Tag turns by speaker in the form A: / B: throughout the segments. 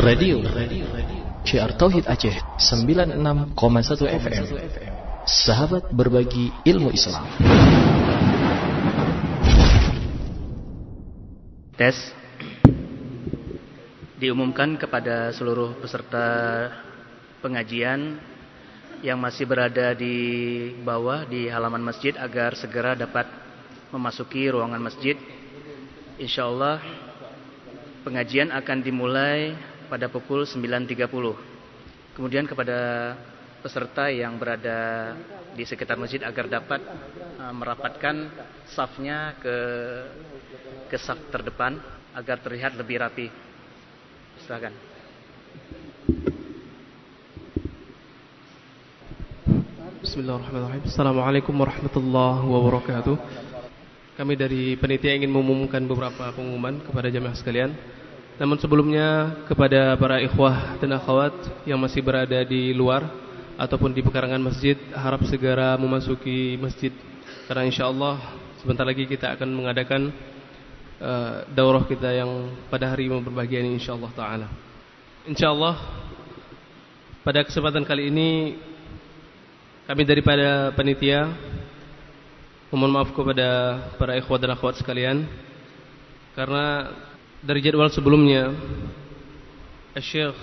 A: Radio CR Tauhid Aceh 96,1 FM Sahabat berbagi ilmu Islam.
B: Tes Diumumkan kepada seluruh peserta pengajian Yang masih berada di bawah di halaman masjid Agar segera dapat memasuki ruangan masjid. Insyaallah pengajian akan dimulai pada pukul 9.30. Kemudian kepada peserta yang berada di sekitar masjid agar dapat uh, merapatkan safnya ke ke saf terdepan agar terlihat lebih rapi. Silakan.
C: Bismillahirrahmanirrahim. Assalamualaikum warahmatullahi wabarakatuh. Kami dari penitia ingin mengumumkan beberapa pengumuman kepada jamaah sekalian. Namun sebelumnya kepada para ikhwah dan akhwat yang masih berada di luar ataupun di pekarangan masjid harap segera memasuki masjid karena insyaallah sebentar lagi kita akan mengadakan uh, daurah kita yang pada hari mau berbahagia ini insyaallah taala. Insyaallah pada kesempatan kali ini kami daripada panitia Mohon maaf kepada para ikhwat dan akhwat sekalian Karena dari jadwal sebelumnya Syekh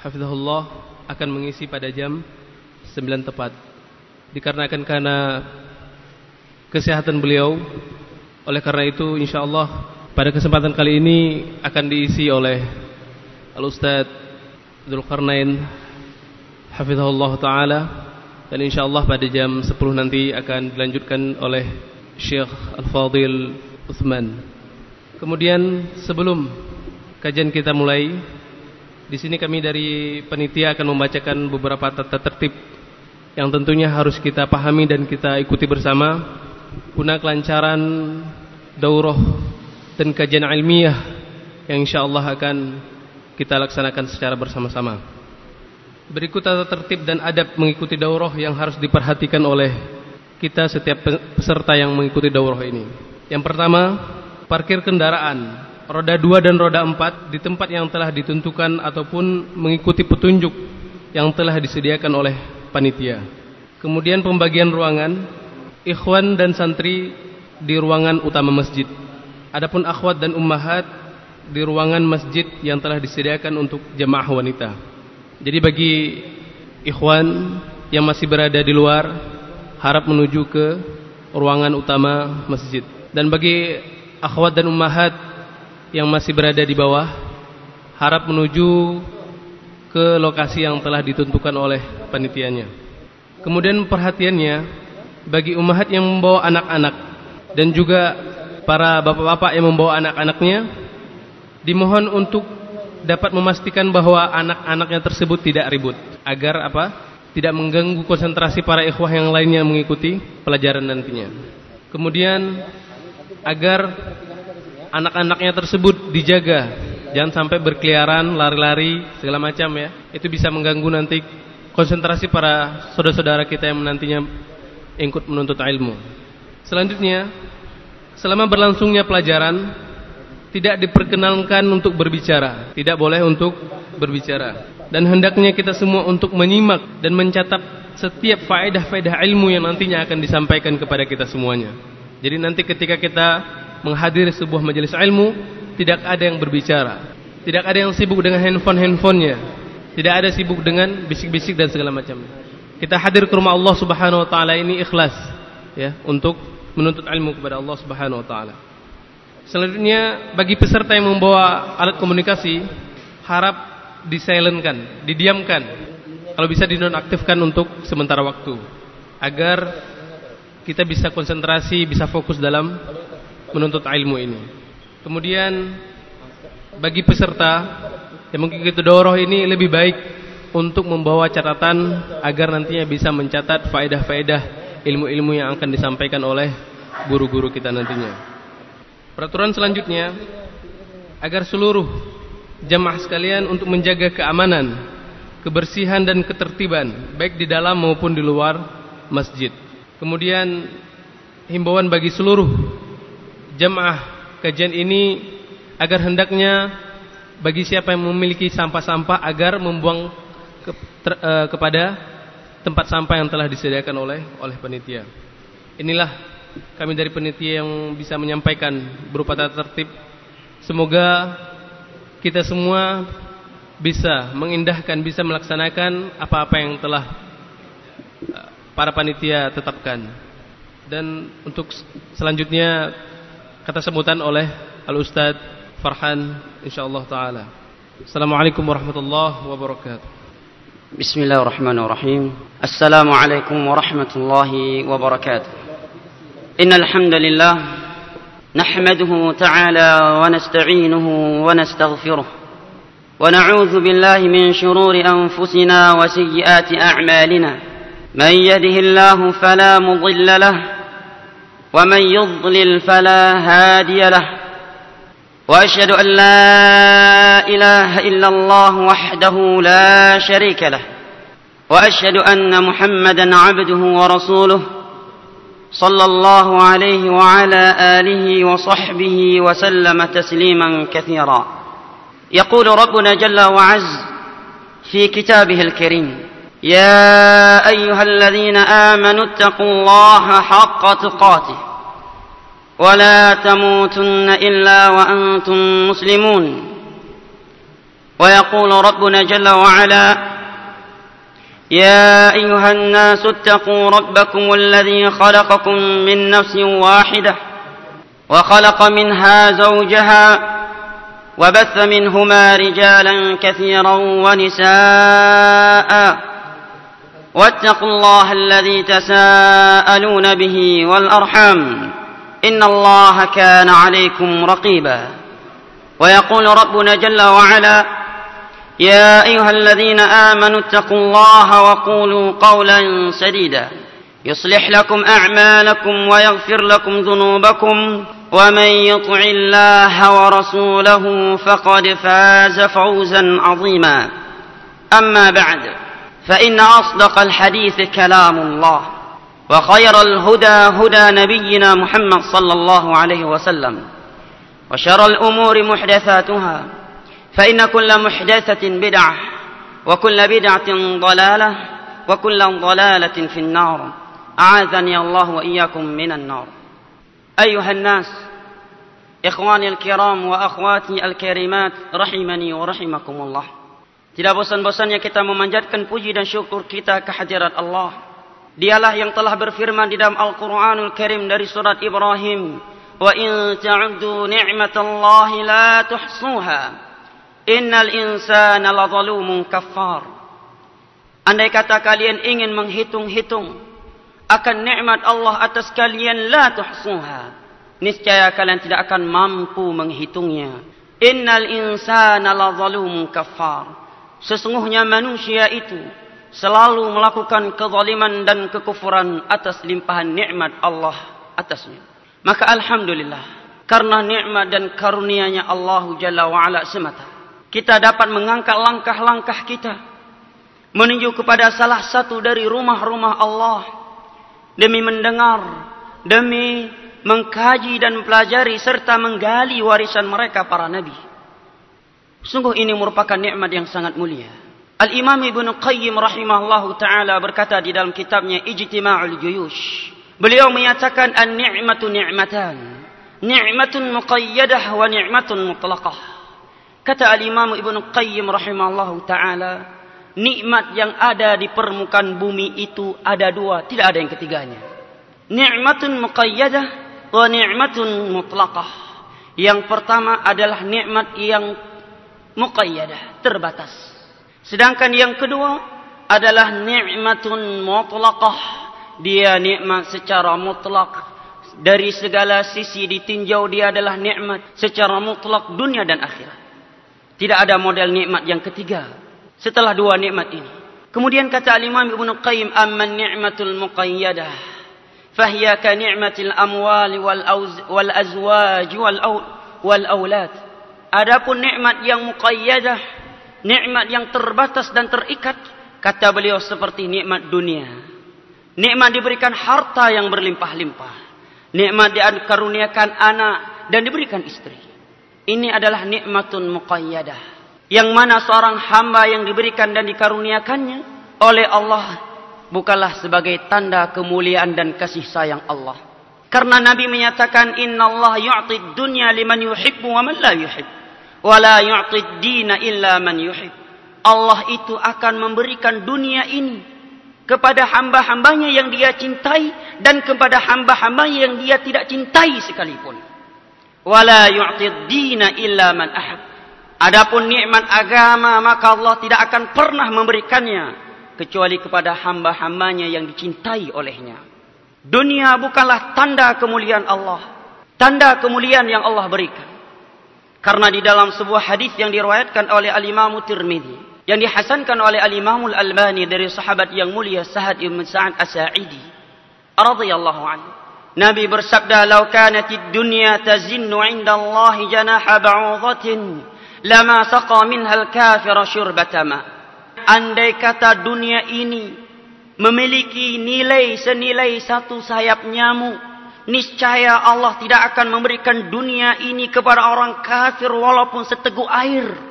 C: Hafizahullah akan mengisi pada jam 9 tepat Dikarenakan karena kesehatan beliau Oleh karena itu insyaAllah pada kesempatan kali ini akan diisi oleh Al-Ustadz Dhul Qarnain Hafizahullah Ta'ala dan insyaallah pada jam 10 nanti akan dilanjutkan oleh Syekh Al-Fadil Uthman. Kemudian sebelum kajian kita mulai, di sini kami dari penitia akan membacakan beberapa tata tertib yang tentunya harus kita pahami dan kita ikuti bersama guna kelancaran daurah dan kajian ilmiah yang insyaallah akan kita laksanakan secara bersama-sama. Berikut tata tertib dan adab mengikuti daurah yang harus diperhatikan oleh kita setiap peserta yang mengikuti daurah ini. Yang pertama, parkir kendaraan roda 2 dan roda 4 di tempat yang telah ditentukan ataupun mengikuti petunjuk yang telah disediakan oleh panitia. Kemudian pembagian ruangan ikhwan dan santri di ruangan utama masjid. Adapun akhwat dan ummahat di ruangan masjid yang telah disediakan untuk jemaah wanita. Jadi bagi ikhwan yang masih berada di luar harap menuju ke ruangan utama masjid. Dan bagi akhwat dan ummahat yang masih berada di bawah harap menuju ke lokasi yang telah ditentukan oleh panitianya. Kemudian perhatiannya bagi ummahat yang membawa anak-anak dan juga para bapak-bapak yang membawa anak-anaknya dimohon untuk dapat memastikan bahwa anak-anaknya tersebut tidak ribut agar apa? Tidak mengganggu konsentrasi para ikhwah yang lainnya mengikuti pelajaran nantinya. Kemudian agar anak-anaknya tersebut dijaga, jangan sampai berkeliaran, lari-lari segala macam ya. Itu bisa mengganggu nanti konsentrasi para saudara-saudara kita yang nantinya ikut menuntut ilmu. Selanjutnya, selama berlangsungnya pelajaran tidak diperkenalkan untuk berbicara, tidak boleh untuk berbicara. Dan hendaknya kita semua untuk menyimak dan mencatat setiap faedah-faedah ilmu yang nantinya akan disampaikan kepada kita semuanya. Jadi nanti ketika kita menghadiri sebuah majelis ilmu, tidak ada yang berbicara. Tidak ada yang sibuk dengan handphone-handphonenya. Tidak ada sibuk dengan bisik-bisik dan segala macam. Kita hadir ke rumah Allah Subhanahu wa taala ini ikhlas ya untuk menuntut ilmu kepada Allah Subhanahu wa taala. Selanjutnya bagi peserta yang membawa alat komunikasi harap disilentkan, didiamkan. Kalau bisa dinonaktifkan untuk sementara waktu agar kita bisa konsentrasi, bisa fokus dalam menuntut ilmu ini. Kemudian bagi peserta yang mengikuti doroh ini lebih baik untuk membawa catatan agar nantinya bisa mencatat faedah-faedah ilmu-ilmu yang akan disampaikan oleh guru-guru kita nantinya. Peraturan selanjutnya agar seluruh jemaah sekalian untuk menjaga keamanan, kebersihan dan ketertiban baik di dalam maupun di luar masjid. Kemudian himbauan bagi seluruh jemaah kajian ini agar hendaknya bagi siapa yang memiliki sampah-sampah agar membuang ke, ter, uh, kepada tempat sampah yang telah disediakan oleh oleh penitia. Inilah kami dari penitia yang bisa menyampaikan berupa tata tertib. Semoga kita semua bisa mengindahkan, bisa melaksanakan apa-apa yang telah para panitia tetapkan. Dan untuk selanjutnya kata sebutan oleh Al Ustaz Farhan insyaallah taala. Assalamualaikum warahmatullahi wabarakatuh.
D: بسم الله الرحمن الرحيم السلام عليكم ورحمة الله وبركاته إن الحمد لله نحمده تعالى ونستعينه ونستغفره ونعوذ بالله من شرور أنفسنا وسيئات أعمالنا من يده الله فلا مضل له ومن يضلل فلا هادي له. وأشهد أن لا إله إلا الله وحده لا شريك له وأشهد أن محمدا عبده ورسوله صلى الله عليه وعلى آله وصحبه وسلم تسليما كثيرا. يقول ربنا جل وعز في كتابه الكريم يا أيها الذين آمنوا اتقوا الله حق تقاته ولا تموتن إلا وأنتم مسلمون. ويقول ربنا جل وعلا يا أيها الناس اتقوا ربكم الذي خلقكم من نفس واحدة وخلق منها زوجها وبث منهما رجالا كثيرا ونساء واتقوا الله الذي تساءلون به والأرحام إن الله كان عليكم رقيبا. ويقول ربنا جل وعلا يا أيها الذين آمنوا اتقوا الله وقولوا قولا سديدا. يصلح لكم أعمالكم ويغفر لكم ذنوبكم. ومن يطع الله ورسوله فقد فاز فوزا عظيما. أما بعد فإن أصدق الحديث كلام الله وخير الهدى هدى نبينا محمد صلى الله عليه وسلم وشر الأمور محدثاتها فإن كل محدثة بدعة وكل بدعة ضلالة وكل ضلالة في النار. أعاذني الله وإياكم من النار. أيها الناس إخواني الكرام وأخواتي الكريمات رحمني ورحمكم الله. Tidak bosan-bosannya kita memanjatkan puji dan syukur kita kehadirat Allah Dialah yang telah berfirman di dalam Al-Quranul Karim dari surat Ibrahim. Wa in ta'uddu ni'matallahi la tuhsuha. Innal insana la zalumun kafar. Andai kata kalian ingin menghitung-hitung akan nikmat Allah atas kalian la tuhsuha. Niscaya kalian tidak akan mampu menghitungnya. Innal insana la zalumun kafar. Sesungguhnya manusia itu selalu melakukan kezaliman dan kekufuran atas limpahan nikmat Allah atasnya. Maka alhamdulillah karena nikmat dan karunia-Nya Allah Jalla wa ala semata kita dapat mengangkat langkah-langkah kita menuju kepada salah satu dari rumah-rumah Allah demi mendengar, demi mengkaji dan mempelajari serta menggali warisan mereka para nabi. Sungguh ini merupakan nikmat yang sangat mulia. Al-Imam Ibn Qayyim rahimahullah ta'ala berkata di dalam kitabnya Ijtima'ul Juyush. Beliau menyatakan an-ni'matu ni'matan. Ni'matun muqayyadah wa ni'matun mutlaqah. Kata Al-Imam Ibn Qayyim rahimahullah ta'ala. Nikmat yang ada di permukaan bumi itu ada dua. Tidak ada yang ketiganya. Ni'matun muqayyadah wa ni'matun mutlaqah. Yang pertama adalah nikmat yang muqayyadah. Terbatas. Sedangkan yang kedua adalah nikmatun mutlaqah. Dia nikmat secara mutlak. Dari segala sisi ditinjau dia adalah nikmat secara mutlak dunia dan akhirat. Tidak ada model nikmat yang ketiga setelah dua nikmat ini. Kemudian kata Imam Ibnu Qayyim amman ni'matul muqayyadah fahiya ka ni'matil amwali wal wal Adapun nikmat yang muqayyadah nikmat yang terbatas dan terikat kata beliau seperti nikmat dunia nikmat diberikan harta yang berlimpah-limpah nikmat dikaruniakan anak dan diberikan istri ini adalah nikmatun muqayyadah Yang mana seorang hamba yang diberikan dan dikaruniakannya oleh Allah bukanlah sebagai tanda kemuliaan dan kasih sayang Allah. Karena Nabi menyatakan Inna Allah yu'ti dunya liman yuhibbu wa man la yuhib. Wa la yu'ti dina illa man yuhib. Allah itu akan memberikan dunia ini kepada hamba-hambanya yang dia cintai dan kepada hamba-hambanya yang dia tidak cintai sekalipun. Wala yu'tid dina illa man ahab. Adapun nikmat agama maka Allah tidak akan pernah memberikannya kecuali kepada hamba-hambanya yang dicintai olehnya. Dunia bukanlah tanda kemuliaan Allah, tanda kemuliaan yang Allah berikan. Karena di dalam sebuah hadis yang diriwayatkan oleh Al-Imam Tirmidzi yang dihasankan oleh Al-Imam Al-Albani dari sahabat yang mulia Sa'ad ibn Sa'ad As-Sa'idi radhiyallahu anhu. Nabi bersabda "Lau kanatid dunya tazinnu 'inda Allah janaha ba'udhatin lama saqa minha al-kafir syurbata ma" Andai kata dunia ini memiliki nilai senilai satu sayap nyamuk niscaya Allah tidak akan memberikan dunia ini kepada orang kafir walaupun seteguk air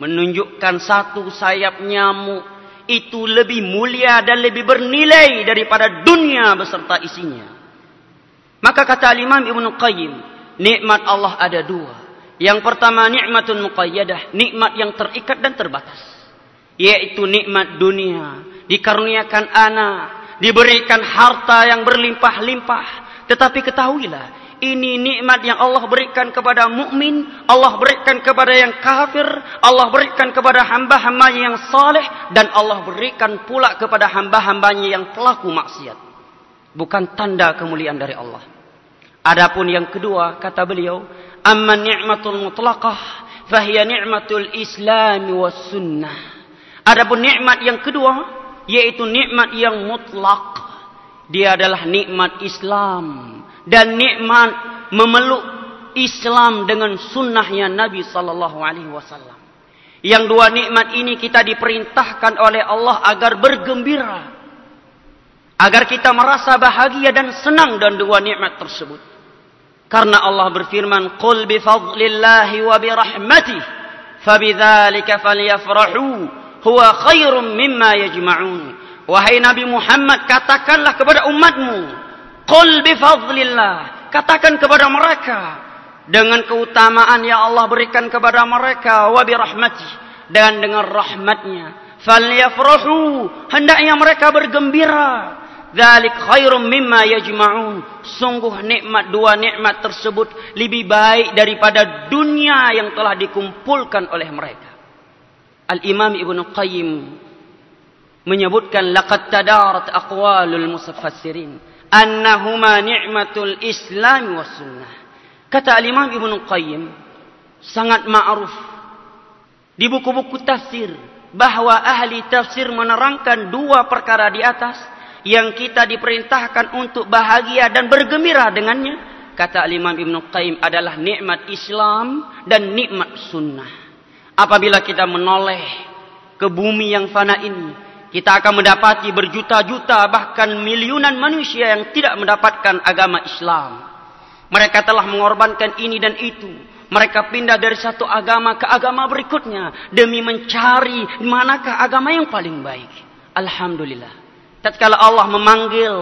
D: menunjukkan satu sayap nyamuk itu lebih mulia dan lebih bernilai daripada dunia beserta isinya. Maka kata Imam Ibn Qayyim, nikmat Allah ada dua. Yang pertama nikmatun muqayyadah, nikmat yang terikat dan terbatas. Yaitu nikmat dunia, dikaruniakan anak, diberikan harta yang berlimpah-limpah. Tetapi ketahuilah, ini nikmat yang Allah berikan kepada mukmin, Allah berikan kepada yang kafir, Allah berikan kepada hamba-hambanya yang saleh dan Allah berikan pula kepada hamba-hambanya yang pelaku maksiat. Bukan tanda kemuliaan dari Allah. Adapun yang kedua kata beliau, amma ni'matul mutlaqah fahiya ni'matul Islam was sunnah. Adapun nikmat yang kedua yaitu nikmat yang mutlak. Dia adalah nikmat Islam dan nikmat memeluk Islam dengan sunnahnya Nabi sallallahu alaihi wasallam. Yang dua nikmat ini kita diperintahkan oleh Allah agar bergembira. Agar kita merasa bahagia dan senang dan dua nikmat tersebut. Karena Allah berfirman, "Qul bi fadlillahi wa bi rahmatih, fabidzalika falyafrahu, huwa khairum mimma yajma'un." Wahai Nabi Muhammad, katakanlah kepada umatmu, Qul bifadlillah. Katakan kepada mereka. Dengan keutamaan yang Allah berikan kepada mereka. Wa birahmati. Dan dengan rahmatnya. Falyafrahu. Hendaknya mereka bergembira. Dzalik khairum mimma yajma'un. Sungguh nikmat dua nikmat tersebut lebih baik daripada dunia yang telah dikumpulkan oleh mereka. Al-Imam Ibn Qayyim menyebutkan laqad tadarat aqwalul mufassirin annahuma ni'matul Islam was sunnah. Kata Imam Ibnu Qayyim sangat ma'ruf di buku-buku tafsir bahwa ahli tafsir menerangkan dua perkara di atas yang kita diperintahkan untuk bahagia dan bergembira dengannya. Kata Imam Ibnu Qayyim adalah nikmat Islam dan nikmat sunnah. Apabila kita menoleh ke bumi yang fana ini, kita akan mendapati berjuta-juta bahkan miliunan manusia yang tidak mendapatkan agama Islam. Mereka telah mengorbankan ini dan itu. Mereka pindah dari satu agama ke agama berikutnya demi mencari manakah agama yang paling baik. Alhamdulillah. Tatkala Allah memanggil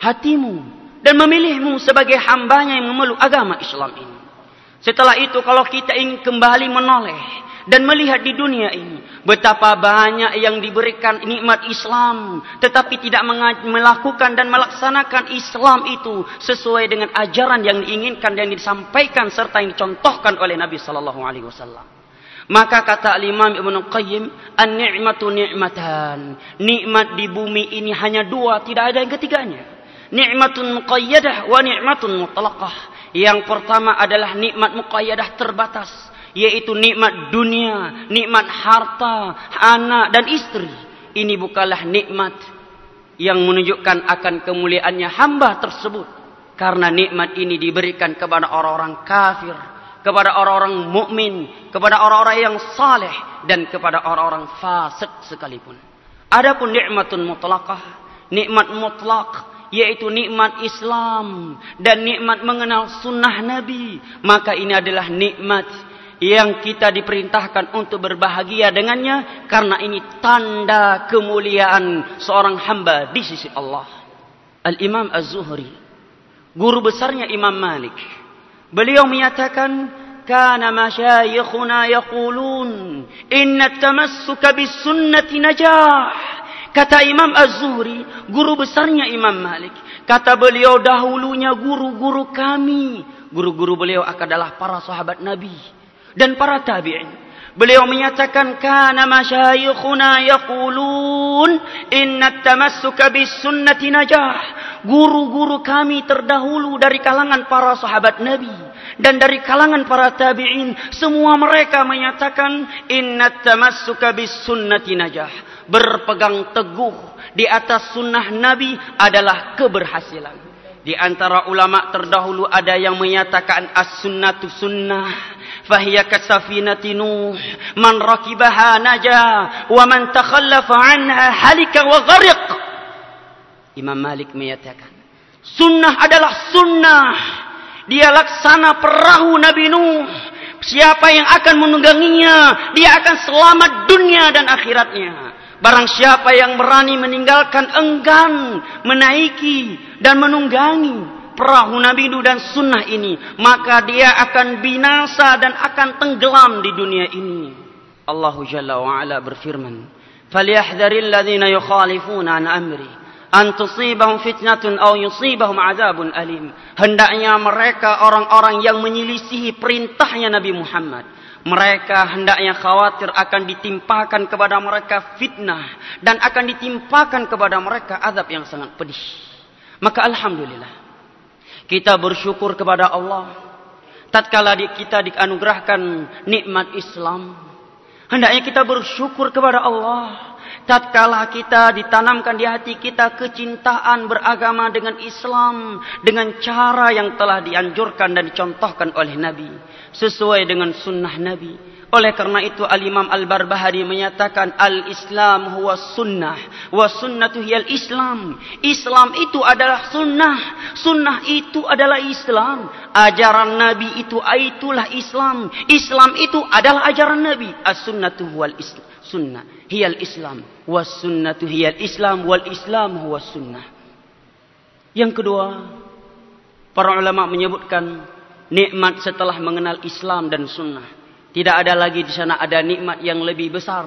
D: hatimu dan memilihmu sebagai hambanya yang memeluk agama Islam ini. Setelah itu kalau kita ingin kembali menoleh dan melihat di dunia ini betapa banyak yang diberikan nikmat Islam tetapi tidak melakukan dan melaksanakan Islam itu sesuai dengan ajaran yang diinginkan dan disampaikan serta yang dicontohkan oleh Nabi sallallahu alaihi wasallam. Maka kata Imam Ibnu Qayyim, "An-ni'matu ni'matan." Nikmat di bumi ini hanya dua, tidak ada yang ketiganya. Nikmatun muqayyadah wa nikmatun mutlaqah. Yang pertama adalah nikmat muqayyadah terbatas yaitu nikmat dunia, nikmat harta, anak dan istri. Ini bukanlah nikmat yang menunjukkan akan kemuliaannya hamba tersebut. Karena nikmat ini diberikan kepada orang-orang kafir, kepada orang-orang mukmin, kepada orang-orang yang saleh dan kepada orang-orang fasik sekalipun. Adapun nikmatun mutlaqah, nikmat mutlak yaitu nikmat Islam dan nikmat mengenal sunnah Nabi, maka ini adalah nikmat yang kita diperintahkan untuk berbahagia dengannya karena ini tanda kemuliaan seorang hamba di sisi Allah. Al-Imam Az-Zuhri, guru besarnya Imam Malik. Beliau menyatakan, "Kana masyayikhuna yaqulun, inna tamassuka bis sunnati najah." Kata Imam Az-Zuhri, guru besarnya Imam Malik. Kata beliau dahulunya guru-guru kami. Guru-guru beliau adalah para sahabat Nabi dan para tabi'in. Beliau menyatakan kana masyayikhuna yaqulun inna tamassuka bis sunnati najah. Guru-guru kami terdahulu dari kalangan para sahabat Nabi dan dari kalangan para tabi'in semua mereka menyatakan inna tamassuka bis sunnati najah. Berpegang teguh di atas sunnah Nabi adalah keberhasilan. Di antara ulama terdahulu ada yang menyatakan as-sunnatu sunnah fahiya kasafinati nuh man rakibaha naja wa man takhallafa anha halika wa ghariq. Imam Malik menyatakan sunnah adalah sunnah. Dia laksana perahu Nabi Nuh. Siapa yang akan menungganginya dia akan selamat dunia dan akhiratnya. Barang siapa yang berani meninggalkan enggan menaiki dan menunggangi perahu Nabi Nuh dan sunnah ini, maka dia akan binasa dan akan tenggelam di dunia ini. Allah Jalla wa Ala berfirman, "Falyahdharil ladzina yukhalifuna an amri an tusibahum fitnatun aw yusibahum adzabun alim." Hendaknya mereka orang-orang yang menyelisihi perintahnya Nabi Muhammad mereka hendaknya khawatir akan ditimpakan kepada mereka fitnah dan akan ditimpakan kepada mereka azab yang sangat pedih. Maka alhamdulillah kita bersyukur kepada Allah tatkala kita dianugerahkan nikmat Islam. Hendaknya kita bersyukur kepada Allah tatkala kita ditanamkan di hati kita kecintaan beragama dengan Islam dengan cara yang telah dianjurkan dan dicontohkan oleh Nabi sesuai dengan sunnah Nabi. Oleh karena itu Al-Imam Al-Barbahari menyatakan Al-Islam huwa sunnah wa sunnatu hiyal Islam. Islam itu adalah sunnah, sunnah itu adalah Islam. Ajaran Nabi itu itulah Islam. Islam itu adalah ajaran Nabi. As-sunnatu huwal Islam. Sunnah hiyal Islam was sunnatu hiyal Islam wal Islam huwa sunnah. Yang kedua, para ulama menyebutkan nikmat setelah mengenal Islam dan sunnah. Tidak ada lagi di sana ada nikmat yang lebih besar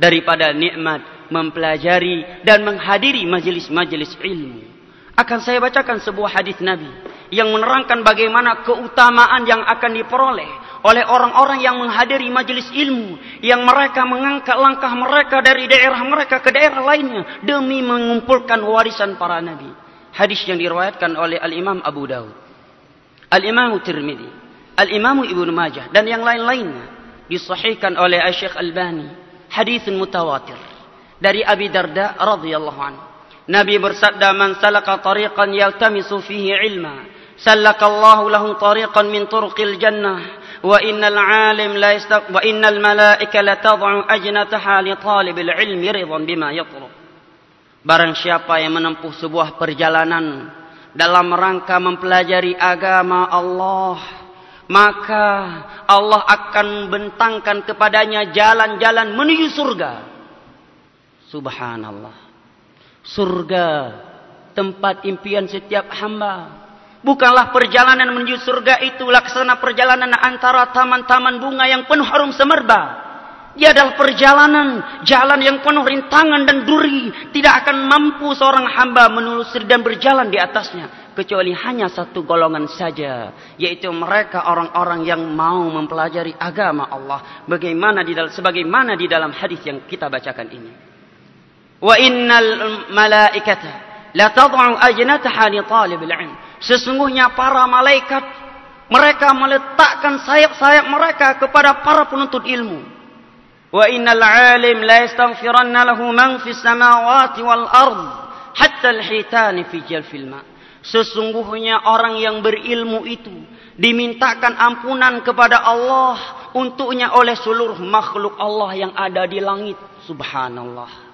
D: daripada nikmat mempelajari dan menghadiri majelis-majelis ilmu. Akan saya bacakan sebuah hadis Nabi yang menerangkan bagaimana keutamaan yang akan diperoleh oleh orang-orang yang menghadiri majelis ilmu yang mereka mengangkat langkah mereka dari daerah mereka ke daerah lainnya demi mengumpulkan warisan para nabi. Hadis yang diriwayatkan oleh Al-Imam Abu Dawud. Al-Imam Tirmidzi, Al-Imam Ibnu Majah dan yang lain-lainnya disahihkan oleh Syekh Albani. Hadis mutawatir dari Abi Darda radhiyallahu anhu. Nabi bersabda man salaka tariqan yaltamisu fihi ilma salakallahu lahu tariqan min turuqil jannah wa innal alim la yastaq wa innal malaika la tad'u ajnataha li talibil ilmi ridan bima yatlub Barang siapa yang menempuh sebuah perjalanan dalam rangka mempelajari agama Allah, maka Allah akan bentangkan kepadanya jalan-jalan menuju surga. Subhanallah. Surga tempat impian setiap hamba. Bukanlah perjalanan menuju surga itu laksana perjalanan antara taman-taman bunga yang penuh harum semerbak Ia adalah perjalanan jalan yang penuh rintangan dan duri. Tidak akan mampu seorang hamba menelusuri dan berjalan di atasnya kecuali hanya satu golongan saja yaitu mereka orang-orang yang mau mempelajari agama Allah. Bagaimana di dalam sebagaimana di dalam hadis yang kita bacakan ini. Wa innal malaikata la tad'u ajnataha li talibil ilm sesungguhnya para malaikat mereka meletakkan sayap-sayap mereka kepada para penuntut ilmu. Wa innal alim la yastaghfiranna lahu man fis samawati wal ardh hatta al-hitani fi jalfil ma' Sesungguhnya orang yang berilmu itu dimintakan ampunan kepada Allah untuknya oleh seluruh makhluk Allah yang ada di langit. Subhanallah.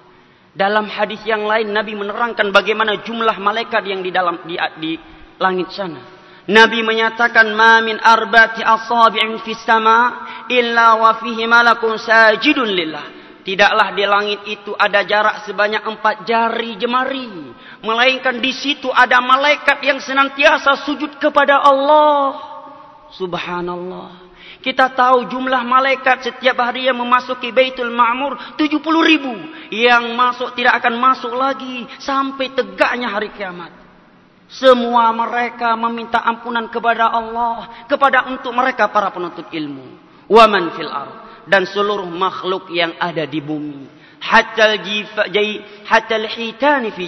D: Dalam hadis yang lain Nabi menerangkan bagaimana jumlah malaikat yang di dalam di, di langit sana. Nabi menyatakan ma min arba'ati asabi'in fis sama illa wa fihi malakun sajidun lillah. Tidaklah di langit itu ada jarak sebanyak empat jari jemari. Melainkan di situ ada malaikat yang senantiasa sujud kepada Allah. Subhanallah. Kita tahu jumlah malaikat setiap hari yang memasuki Baitul Ma'mur 70 ribu. Yang masuk tidak akan masuk lagi sampai tegaknya hari kiamat. Semua mereka meminta ampunan kepada Allah, kepada untuk mereka para penuntut ilmu. Waman fil ard dan seluruh makhluk yang ada di bumi. Hatta fi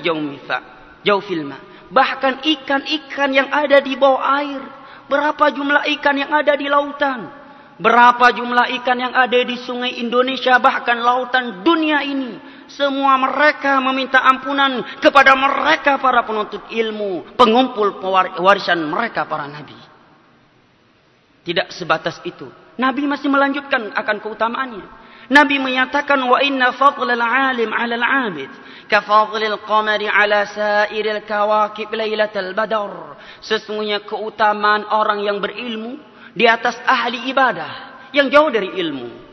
D: jawfil ma. Bahkan ikan-ikan yang ada di bawah air. Berapa jumlah ikan yang ada di lautan? Berapa jumlah ikan yang ada di sungai Indonesia bahkan lautan dunia ini semua mereka meminta ampunan kepada mereka para penuntut ilmu, pengumpul warisan mereka para nabi. Tidak sebatas itu. Nabi masih melanjutkan akan keutamaannya. Nabi menyatakan wa inna fadlal alim 'ala al-'abid ka fadlil qamari 'ala sa'iril kawakib lailatal badar. Sesungguhnya keutamaan orang yang berilmu di atas ahli ibadah yang jauh dari ilmu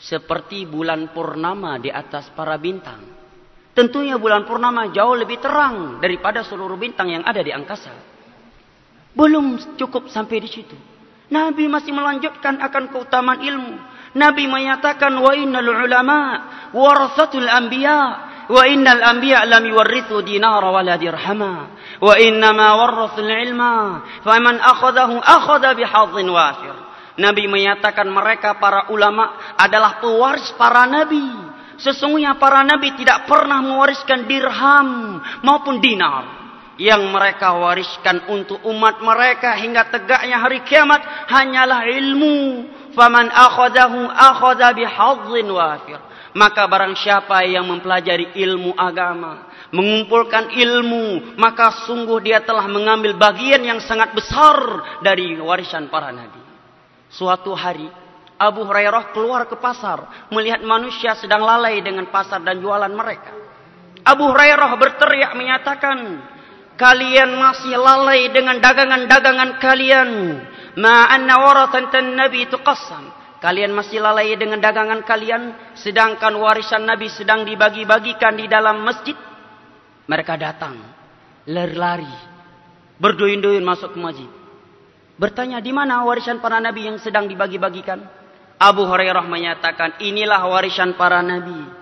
D: seperti bulan purnama di atas para bintang. Tentunya bulan purnama jauh lebih terang daripada seluruh bintang yang ada di angkasa. Belum cukup sampai di situ. Nabi masih melanjutkan akan keutamaan ilmu. Nabi menyatakan wa innal ulama warathatul anbiya wa innal anbiya lam yuwarrithu dinara wala dirhama wa innama warrathul ilma faman akhadahu akhadha bihadhin wafir. Nabi menyatakan mereka para ulama adalah pewaris para nabi. Sesungguhnya para nabi tidak pernah mewariskan dirham maupun dinar. Yang mereka wariskan untuk umat mereka hingga tegaknya hari kiamat hanyalah ilmu. Faman akhadahu akhadha bihadzin wafir. Maka barang siapa yang mempelajari ilmu agama, mengumpulkan ilmu, maka sungguh dia telah mengambil bagian yang sangat besar dari warisan para nabi. Suatu hari Abu Hurairah keluar ke pasar melihat manusia sedang lalai dengan pasar dan jualan mereka. Abu Hurairah berteriak menyatakan, kalian masih lalai dengan dagangan-dagangan kalian. Ma'anna waratan nabi tuqassam. Kalian masih lalai dengan dagangan kalian sedangkan warisan Nabi sedang dibagi-bagikan di dalam masjid. Mereka datang, lari-lari, berdoin-doin masuk ke masjid. Bertanya di mana warisan para nabi yang sedang dibagi-bagikan? Abu Hurairah menyatakan inilah warisan para nabi.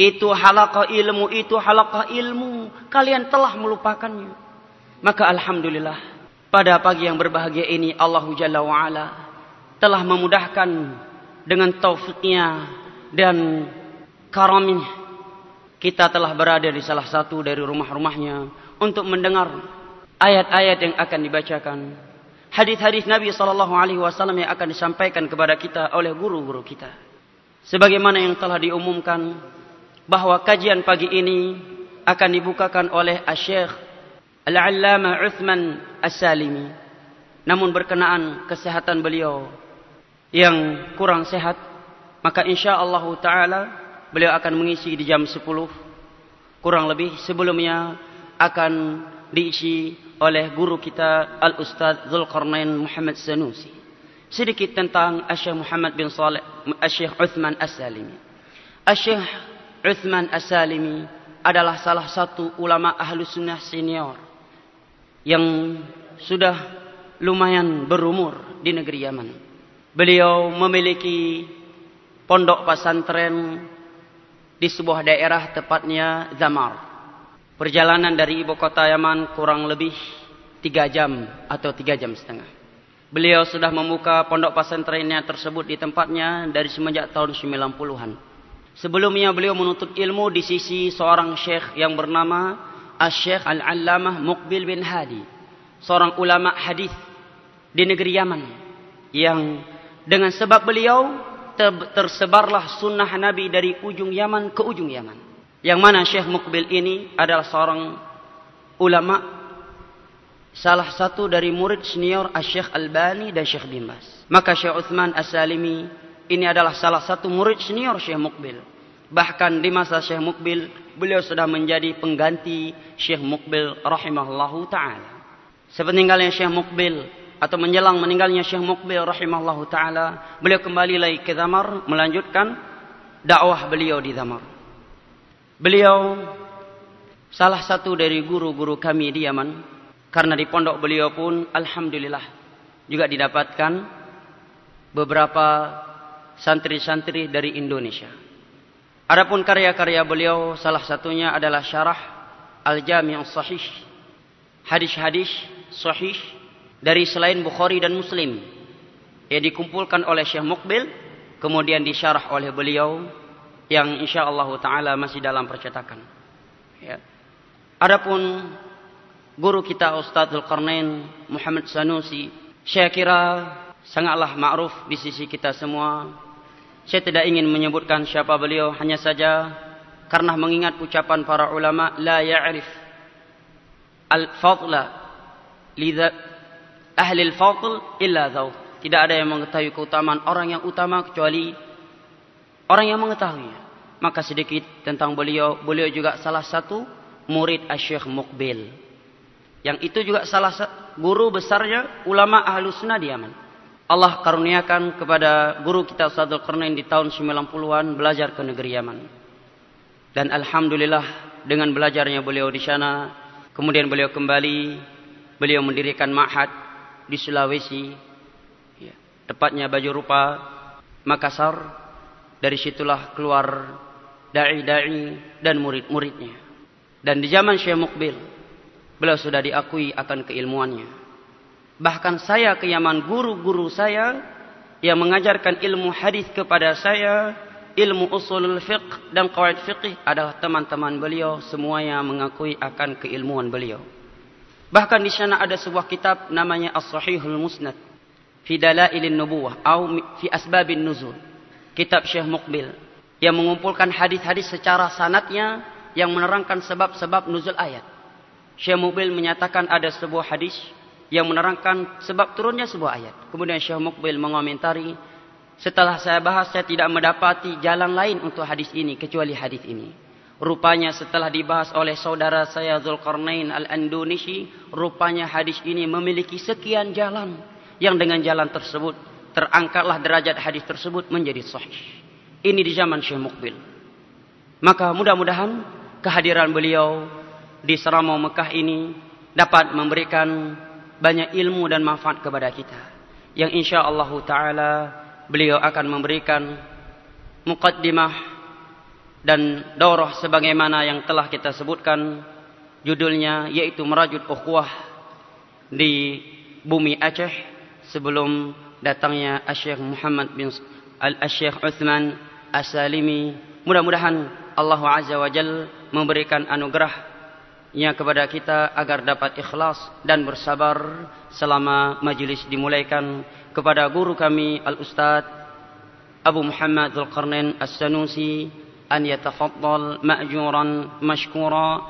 D: Itu halaqah ilmu, itu halaqah ilmu. Kalian telah melupakannya. Maka Alhamdulillah. Pada pagi yang berbahagia ini Allah Jalla wa'ala telah memudahkan dengan taufiknya dan karamnya. Kita telah berada di salah satu dari rumah-rumahnya untuk mendengar ayat-ayat yang akan dibacakan hadis-hadis Nabi Shallallahu Alaihi Wasallam yang akan disampaikan kepada kita oleh guru-guru kita. Sebagaimana yang telah diumumkan bahwa kajian pagi ini akan dibukakan oleh Syekh Al-Allama Uthman As-Salimi. Namun berkenaan kesehatan beliau yang kurang sehat, maka insya Allah Taala beliau akan mengisi di jam 10 kurang lebih sebelumnya akan diisi oleh guru kita Al-Ustaz Zulkarnain Muhammad Sanusi. Sedikit tentang Syekh Muhammad bin Saleh, Syekh Uthman As-Salimi. Syekh Uthman As-Salimi adalah salah satu ulama ahlu sunnah senior yang sudah lumayan berumur di negeri Yaman. Beliau memiliki pondok pesantren di sebuah daerah tepatnya Zamar. Perjalanan dari ibu kota Yaman kurang lebih tiga jam atau tiga jam setengah. Beliau sudah membuka pondok pesantrennya tersebut di tempatnya dari semenjak tahun 90-an. Sebelumnya beliau menuntut ilmu di sisi seorang syekh yang bernama Asy-Syekh Al-Allamah Muqbil bin Hadi, seorang ulama hadis di negeri Yaman yang dengan sebab beliau tersebarlah sunnah Nabi dari ujung Yaman ke ujung Yaman. Yang mana Syekh Mukbil ini adalah seorang ulama salah satu dari murid senior Syekh Albani dan Syekh bin Bas. Maka Syekh Uthman As-Salimi ini adalah salah satu murid senior Syekh Mukbil. Bahkan di masa Syekh Mukbil beliau sudah menjadi pengganti Syekh Mukbil rahimahullahu taala. sepeninggalnya Syekh Mukbil atau menjelang meninggalnya Syekh Mukbil rahimahullahu taala, beliau kembali lagi ke Damar melanjutkan dakwah beliau di Damar. Beliau salah satu dari guru-guru kami di Yaman karena di pondok beliau pun alhamdulillah juga didapatkan beberapa santri-santri dari Indonesia. Adapun karya-karya beliau salah satunya adalah syarah Al-Jami' Sahih. Hadis-hadis sahih dari selain Bukhari dan Muslim yang dikumpulkan oleh Syekh Mukbil kemudian disyarah oleh beliau yang insyaallah taala masih dalam percetakan. Ya. Adapun guru kita Ustadzul Qarnain Muhammad Sanusi, saya kira sangatlah ma'ruf di sisi kita semua saya tidak ingin menyebutkan siapa beliau hanya saja karena mengingat ucapan para ulama la ya'rif al-fadla lidha ahli al-fadl illa dhaw. Tidak ada yang mengetahui keutamaan orang yang utama kecuali orang yang mengetahuinya. Maka sedikit tentang beliau, beliau juga salah satu murid Asy-Syaikh Muqbil. Yang itu juga salah satu guru besarnya ulama Ahlus Sunnah di Yaman. Allah karuniakan kepada guru kita Ustadzul Qarnain di tahun 90-an belajar ke negeri Yaman. Dan alhamdulillah dengan belajarnya beliau di sana, kemudian beliau kembali, beliau mendirikan ma'had di Sulawesi, ya, tepatnya Baju Rupa, Makassar. Dari situlah keluar dai-dai dan murid-muridnya. Dan di zaman Syekh Mukbil, beliau sudah diakui akan keilmuannya. Bahkan saya ke Yaman guru-guru saya yang mengajarkan ilmu hadis kepada saya, ilmu usulul fiqh dan qawaid fiqh adalah teman-teman beliau semuanya mengakui akan keilmuan beliau. Bahkan di sana ada sebuah kitab namanya As-Sahihul Musnad fi Dalailin Nubuwah atau fi Asbabin Nuzul. Kitab Syekh Muqbil yang mengumpulkan hadis-hadis secara sanatnya yang menerangkan sebab-sebab nuzul ayat. Syekh Muqbil menyatakan ada sebuah hadis yang menerangkan sebab turunnya sebuah ayat. Kemudian Syekh Mukbil mengomentari, setelah saya bahas saya tidak mendapati jalan lain untuk hadis ini kecuali hadis ini. Rupanya setelah dibahas oleh saudara saya Zulkarnain Al-Andunisi, rupanya hadis ini memiliki sekian jalan yang dengan jalan tersebut terangkatlah derajat hadis tersebut menjadi sahih. Ini di zaman Syekh Mukbil. Maka mudah-mudahan kehadiran beliau di Seramau Mekah ini dapat memberikan banyak ilmu dan manfaat kepada kita. Yang insya Allah Taala beliau akan memberikan mukaddimah dan daurah sebagaimana yang telah kita sebutkan judulnya yaitu merajut ukhuwah di bumi Aceh sebelum datangnya Syekh Muhammad bin Al-Syekh Uthman As-Salimi mudah-mudahan Allah Azza wa Jal memberikan anugerah nya kepada kita agar dapat ikhlas dan bersabar selama majlis dimulaikan kepada guru kami Al-Ustaz Abu Muhammad Zulkarnain As-Sanusi an yatafaddal ma'juran mashkura.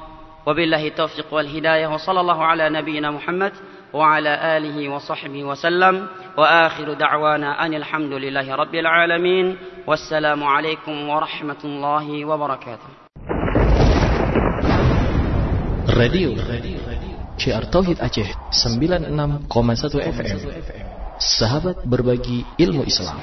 D: Wabillahi taufiq wal hidayah. Wa sallallahu ala nabiyyina Muhammad wa ala alihi wa sahbihi wa sallam. Wa akhiru da'wana anil hamdulillahi rabbil alamin. Wassalamu alaikum warahmatullahi wabarakatuh
A: Radio CR Tauhid Aceh 96,1 FM Sahabat berbagi ilmu Islam